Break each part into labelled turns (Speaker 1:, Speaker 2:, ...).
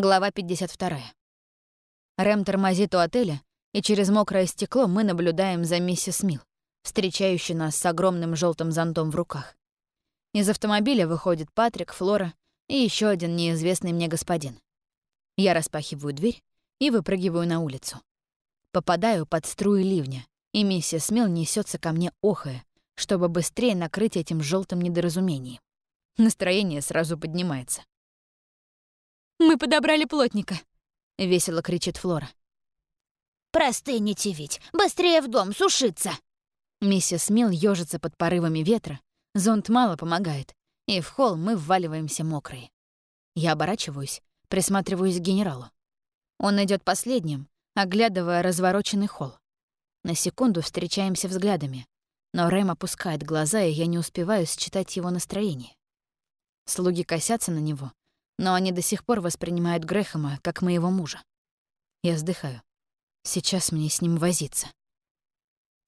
Speaker 1: Глава 52. Рэм тормозит у отеля, и через мокрое стекло мы наблюдаем за миссис Мил, встречающей нас с огромным желтым зонтом в руках. Из автомобиля выходит Патрик, Флора и еще один неизвестный мне господин. Я распахиваю дверь и выпрыгиваю на улицу. Попадаю под струи ливня, и миссис Мил несется ко мне охая, чтобы быстрее накрыть этим желтым недоразумением. Настроение сразу поднимается.
Speaker 2: «Мы подобрали плотника», —
Speaker 1: весело кричит Флора.
Speaker 3: «Простыните ведь! Быстрее в дом, сушиться!»
Speaker 1: Миссис Мил ёжится под порывами ветра, зонт мало помогает, и в холл мы вваливаемся мокрые. Я оборачиваюсь, присматриваюсь к генералу. Он идет последним, оглядывая развороченный холл. На секунду встречаемся взглядами, но Рэм опускает глаза, и я не успеваю считать его настроение. Слуги косятся на него, но они до сих пор воспринимают Грэхэма как моего мужа. Я вздыхаю. Сейчас мне с ним возиться.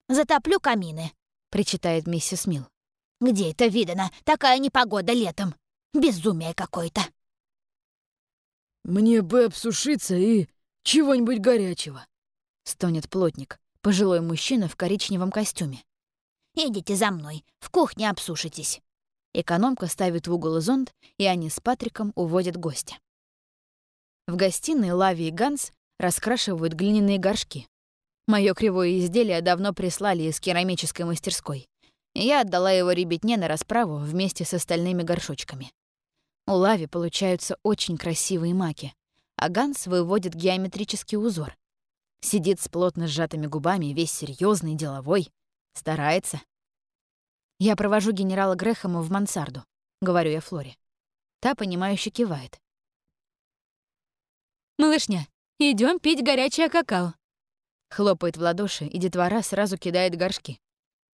Speaker 3: «Затоплю камины», — причитает миссис Мил. «Где это видано? Такая непогода летом. Безумие какое-то».
Speaker 4: «Мне бы обсушиться и чего-нибудь горячего», — стонет плотник, пожилой мужчина в коричневом костюме.
Speaker 3: «Идите за мной, в кухне обсушитесь».
Speaker 1: Экономка ставит в угол зонт, и они с Патриком уводят гостя. В гостиной Лави и Ганс раскрашивают глиняные горшки. Моё кривое изделие давно прислали из керамической мастерской. Я отдала его ребятне на расправу вместе с остальными горшочками. У Лави получаются очень красивые маки, а Ганс выводит геометрический узор. Сидит с плотно сжатыми губами, весь серьезный, деловой, старается. «Я провожу генерала Грэхэма в мансарду», — говорю я Флоре. Та, понимающе кивает.
Speaker 2: «Малышня, идем пить горячее какао».
Speaker 1: Хлопает в ладоши, и детвора сразу кидает горшки.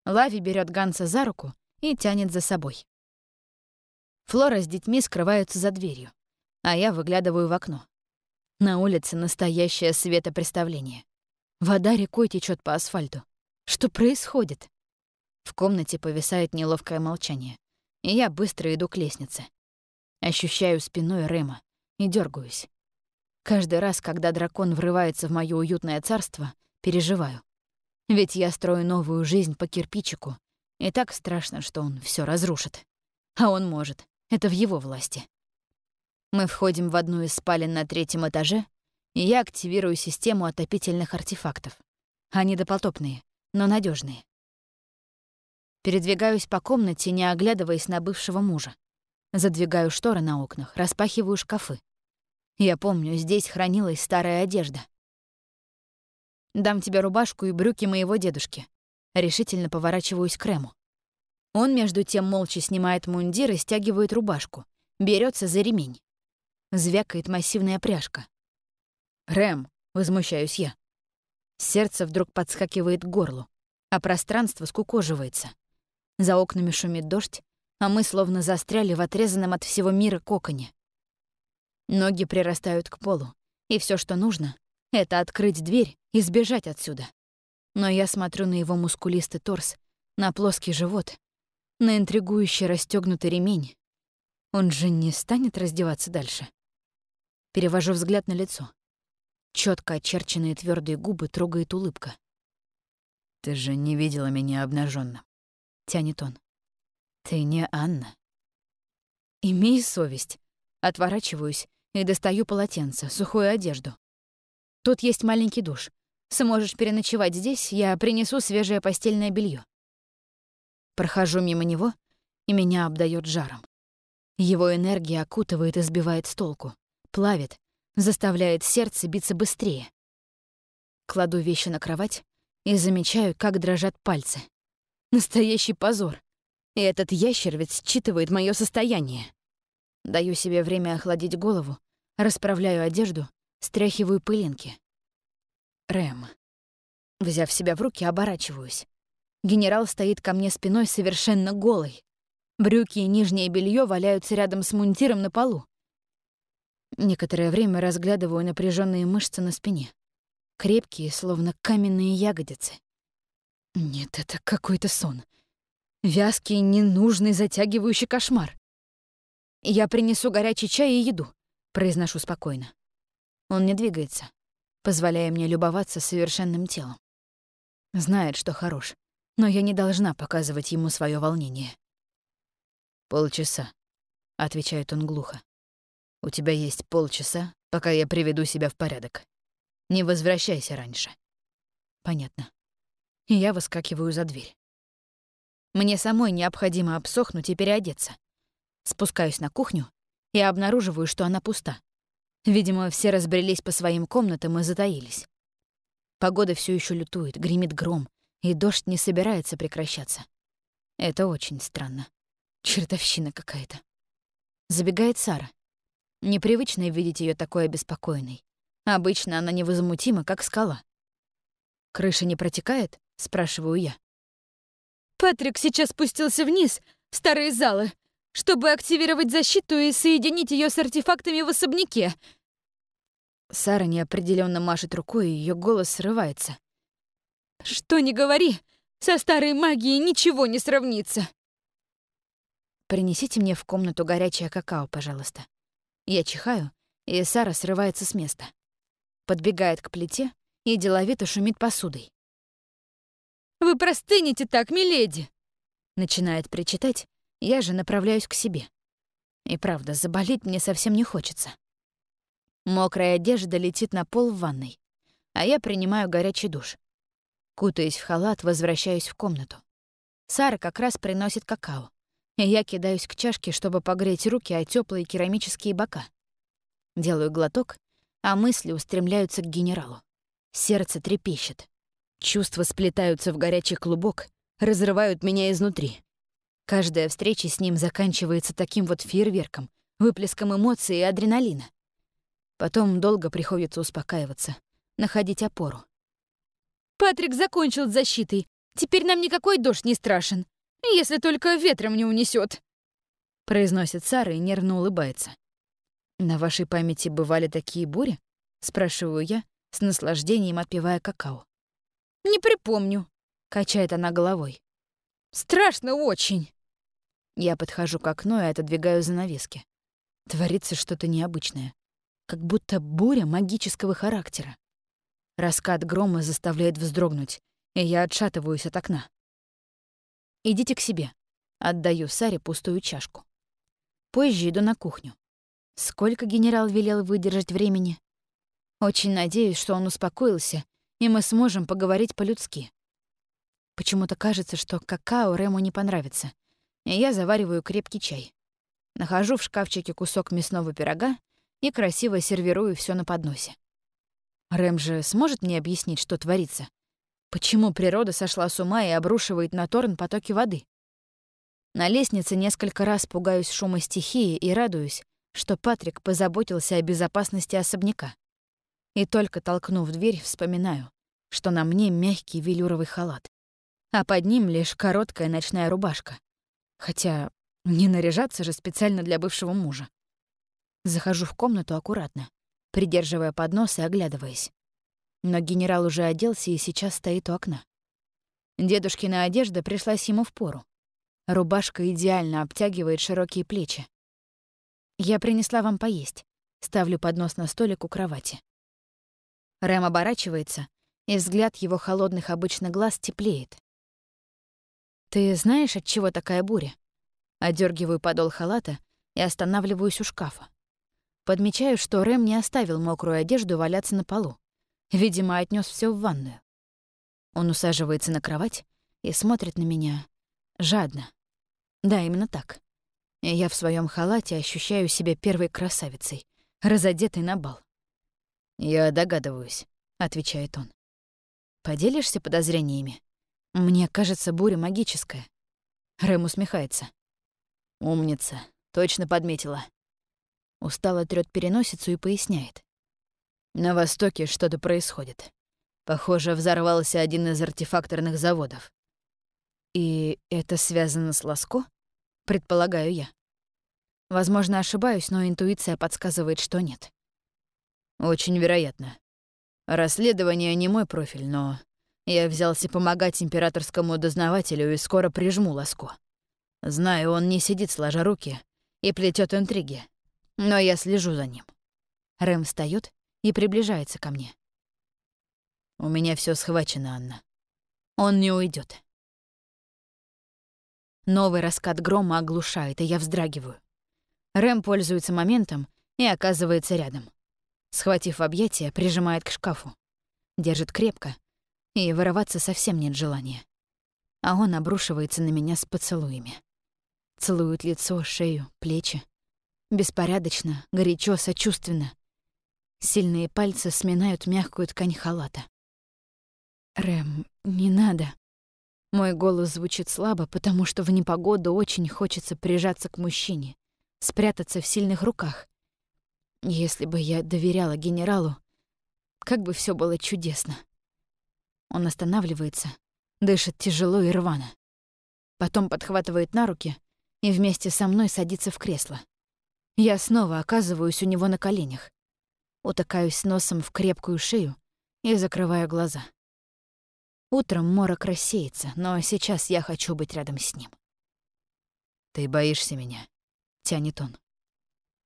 Speaker 1: Лави берет Ганса за руку и тянет за собой. Флора с детьми скрываются за дверью, а я выглядываю в окно. На улице настоящее светопреставление. Вода рекой течет по асфальту. Что происходит? В комнате повисает неловкое молчание, и я быстро иду к лестнице. Ощущаю спиной Рема и дергаюсь. Каждый раз, когда дракон врывается в моё уютное царство, переживаю. Ведь я строю новую жизнь по кирпичику, и так страшно, что он все разрушит. А он может. Это в его власти. Мы входим в одну из спален на третьем этаже, и я активирую систему отопительных артефактов. Они допотопные, но надежные. Передвигаюсь по комнате, не оглядываясь на бывшего мужа. Задвигаю шторы на окнах, распахиваю шкафы. Я помню, здесь хранилась старая одежда. «Дам тебе рубашку и брюки моего дедушки». Решительно поворачиваюсь к Рему. Он, между тем, молча снимает мундир и стягивает рубашку. берется за ремень. Звякает массивная пряжка. «Рэм!» — возмущаюсь я. Сердце вдруг подскакивает к горлу, а пространство скукоживается. За окнами шумит дождь, а мы словно застряли в отрезанном от всего мира коконе. Ноги прирастают к полу, и все, что нужно, — это открыть дверь и сбежать отсюда. Но я смотрю на его мускулистый торс, на плоский живот, на интригующий расстёгнутый ремень. Он же не станет раздеваться дальше. Перевожу взгляд на лицо. Четко очерченные твердые губы трогает улыбка. «Ты же не видела меня обнаженным тянет он. Ты не Анна. Имей совесть. Отворачиваюсь и достаю полотенце, сухую одежду. Тут есть маленький душ. Сможешь переночевать здесь, я принесу свежее постельное белье. Прохожу мимо него, и меня обдает жаром. Его энергия окутывает и сбивает с толку, плавит, заставляет сердце биться быстрее. Кладу вещи на кровать и замечаю, как дрожат пальцы. Настоящий позор. И этот ящер ведь считывает мое состояние. Даю себе время охладить голову, расправляю одежду, стряхиваю пылинки. Рэм. Взяв себя в руки, оборачиваюсь. Генерал стоит ко мне спиной совершенно голый. Брюки и нижнее белье валяются рядом с мунтиром на полу. Некоторое время разглядываю напряженные мышцы на спине. Крепкие, словно каменные ягодицы. Нет, это какой-то сон. Вязкий, ненужный, затягивающий кошмар. «Я принесу горячий чай и еду», — произношу спокойно. Он не двигается, позволяя мне любоваться совершенным телом. Знает, что хорош, но я не должна показывать ему свое волнение.
Speaker 4: «Полчаса», — отвечает он глухо. «У тебя есть полчаса, пока я приведу себя в порядок. Не возвращайся раньше».
Speaker 1: Понятно. И я выскакиваю за дверь. Мне самой необходимо обсохнуть и переодеться. Спускаюсь на кухню и обнаруживаю, что она пуста. Видимо, все разбрелись по своим комнатам и затаились. Погода все еще лютует, гремит гром, и дождь не собирается прекращаться. Это очень странно. Чертовщина какая-то. Забегает Сара. Непривычно видеть ее такой обеспокоенной. Обычно она невозмутима, как скала. «Крыша не протекает?» — спрашиваю я.
Speaker 2: «Патрик сейчас спустился вниз, в старые залы, чтобы активировать защиту и соединить ее с артефактами в особняке».
Speaker 1: Сара неопределенно машет рукой, и ее голос срывается.
Speaker 2: «Что не говори, со старой магией ничего не сравнится».
Speaker 1: «Принесите мне в комнату горячее какао, пожалуйста». Я чихаю, и Сара срывается с места. Подбегает к плите и деловито шумит посудой.
Speaker 2: «Вы простынете так, миледи!»
Speaker 1: Начинает причитать, я же направляюсь к себе. И правда, заболеть мне совсем не хочется. Мокрая одежда летит на пол в ванной, а я принимаю горячий душ. Кутаясь в халат, возвращаюсь в комнату. Сара как раз приносит какао я кидаюсь к чашке, чтобы погреть руки о теплые керамические бока. Делаю глоток, а мысли устремляются к генералу. Сердце трепещет. Чувства сплетаются в горячий клубок, разрывают меня изнутри. Каждая встреча с ним заканчивается таким вот фейерверком, выплеском эмоций и адреналина. Потом долго приходится успокаиваться, находить опору.
Speaker 2: «Патрик закончил с защитой. Теперь нам никакой дождь не страшен. Если только ветром не унесет, произносит Сара и нервно улыбается.
Speaker 1: «На вашей памяти бывали такие бури?» — спрашиваю я, с наслаждением отпивая какао.
Speaker 2: «Не припомню», —
Speaker 1: качает она головой.
Speaker 2: «Страшно очень».
Speaker 1: Я подхожу к окну и отодвигаю занавески. Творится что-то необычное. Как будто буря магического характера. Раскат грома заставляет вздрогнуть, и я отшатываюсь от окна. «Идите к себе». Отдаю Саре пустую чашку. Позже иду на кухню. Сколько генерал велел выдержать времени? Очень надеюсь, что он успокоился, и мы сможем поговорить по-людски. Почему-то кажется, что какао Рему не понравится, и я завариваю крепкий чай. Нахожу в шкафчике кусок мясного пирога и красиво сервирую все на подносе. Рэм же сможет мне объяснить, что творится? Почему природа сошла с ума и обрушивает на Торн потоки воды? На лестнице несколько раз пугаюсь шума стихии и радуюсь, что Патрик позаботился о безопасности особняка. И только толкнув дверь, вспоминаю, что на мне мягкий велюровый халат, а под ним лишь короткая ночная рубашка. Хотя не наряжаться же специально для бывшего мужа. Захожу в комнату аккуратно, придерживая поднос и оглядываясь. Но генерал уже оделся и сейчас стоит у окна. Дедушкина одежда пришлась ему в пору. Рубашка идеально обтягивает широкие плечи. «Я принесла вам поесть». Ставлю поднос на столик у кровати. Рэм оборачивается, и взгляд его холодных обычно глаз теплеет. «Ты знаешь, от чего такая буря?» Одергиваю подол халата и останавливаюсь у шкафа. Подмечаю, что Рэм не оставил мокрую одежду валяться на полу. Видимо, отнес все в ванную. Он усаживается на кровать и смотрит на меня жадно. Да, именно так. Я в своем халате ощущаю себя первой красавицей, разодетой на бал.
Speaker 4: «Я догадываюсь», — отвечает он.
Speaker 1: «Поделишься подозрениями? Мне кажется, буря магическая». Рэм усмехается.
Speaker 4: «Умница, точно подметила».
Speaker 1: Устало трёт переносицу и поясняет.
Speaker 4: На востоке что-то происходит. Похоже, взорвался один из артефакторных заводов.
Speaker 1: И это связано с Ласко? Предполагаю я. Возможно, ошибаюсь, но интуиция подсказывает, что нет.
Speaker 4: Очень вероятно. Расследование не мой профиль, но я взялся помогать императорскому дознавателю и скоро прижму Ласко. Знаю, он не сидит сложа руки и плетет интриги, но я слежу за ним.
Speaker 1: Рэм встает и приближается ко мне.
Speaker 4: «У меня все схвачено, Анна.
Speaker 1: Он не уйдет. Новый раскат грома оглушает, и я вздрагиваю. Рэм пользуется моментом и оказывается рядом. Схватив объятия, прижимает к шкафу. Держит крепко, и вырываться совсем нет желания. А он обрушивается на меня с поцелуями. Целует лицо, шею, плечи. Беспорядочно, горячо, сочувственно. Сильные пальцы сминают мягкую ткань халата. «Рэм, не надо». Мой голос звучит слабо, потому что в непогоду очень хочется прижаться к мужчине, спрятаться в сильных руках. Если бы я доверяла генералу, как бы все было чудесно. Он останавливается, дышит тяжело и рвано. Потом подхватывает на руки и вместе со мной садится в кресло. Я снова оказываюсь у него на коленях. Утыкаюсь носом в крепкую шею и закрываю глаза. Утром морок рассеется, но сейчас я хочу быть рядом с ним.
Speaker 4: «Ты боишься меня?» — тянет он.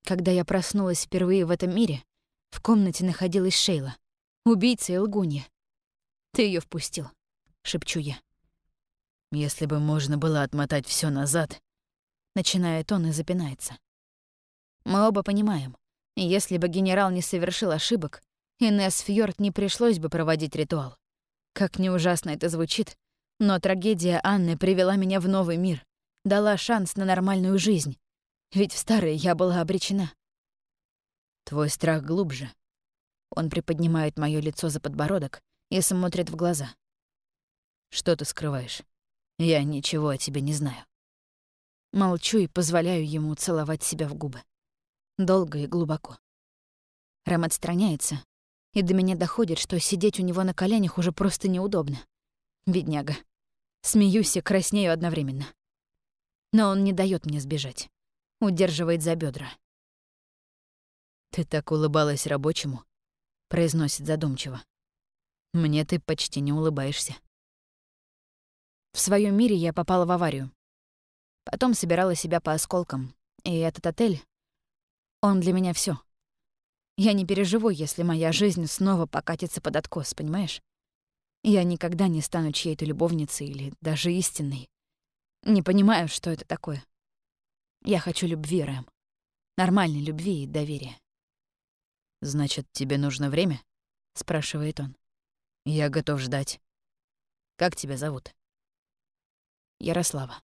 Speaker 1: Когда я проснулась впервые в этом мире, в комнате находилась Шейла, убийца и лгунья. «Ты ее впустил», — шепчу я.
Speaker 4: «Если бы можно было отмотать все назад», —
Speaker 1: начинает он и запинается. Мы оба понимаем, если бы генерал не совершил ошибок, Инесс Фьорд не пришлось бы проводить ритуал. Как не ужасно это звучит, но трагедия Анны привела меня в новый мир, дала шанс на нормальную жизнь. Ведь в старой я была обречена.
Speaker 4: Твой страх глубже.
Speaker 1: Он приподнимает моё лицо за подбородок и смотрит в глаза.
Speaker 4: Что ты скрываешь? Я ничего о тебе не знаю.
Speaker 1: Молчу и позволяю ему целовать себя в губы долго и глубоко. Рэм отстраняется, и до меня доходит, что сидеть у него на коленях уже просто неудобно. Бедняга. Смеюсь и краснею одновременно. Но он не дает мне сбежать. Удерживает за бедра.
Speaker 4: «Ты так улыбалась рабочему», — произносит задумчиво. «Мне ты почти не улыбаешься».
Speaker 1: В своем мире я попала в аварию. Потом собирала себя по осколкам, и этот отель он для меня все. Я не переживу, если моя жизнь снова покатится под откос, понимаешь? Я никогда не стану чьей-то любовницей или даже истинной. Не понимаю, что это такое. Я хочу любви, Рэм. Нормальной любви и доверия.
Speaker 4: «Значит, тебе нужно время?» — спрашивает он. «Я готов ждать. Как тебя зовут?»
Speaker 1: Ярослава.